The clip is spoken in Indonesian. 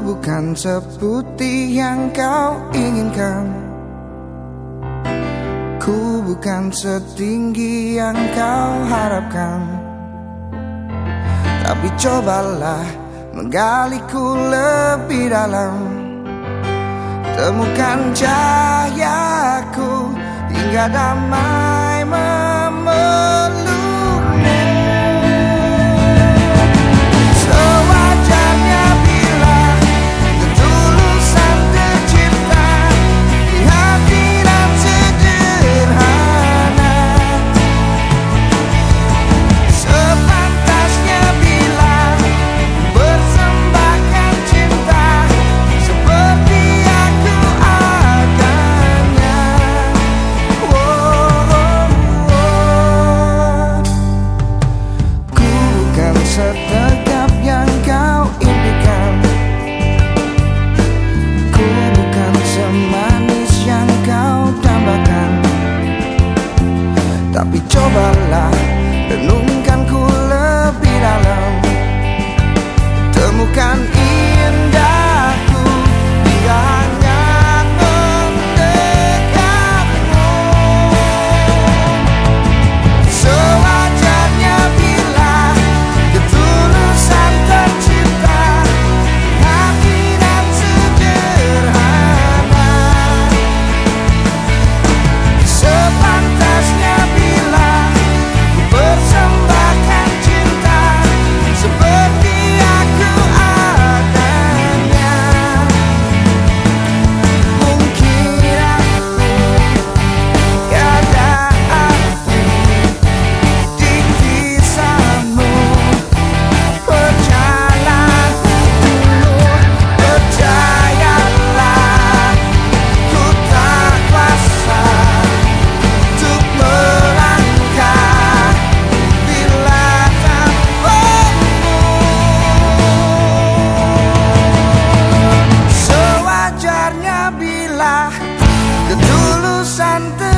bukan seputih yang kau inginkan. Ku bukan setinggi yang kau harapkan. Tapi cobalah menggaliku lebih dalam. Temukan cahayaku hingga damai nuova là, per Ketulusan terima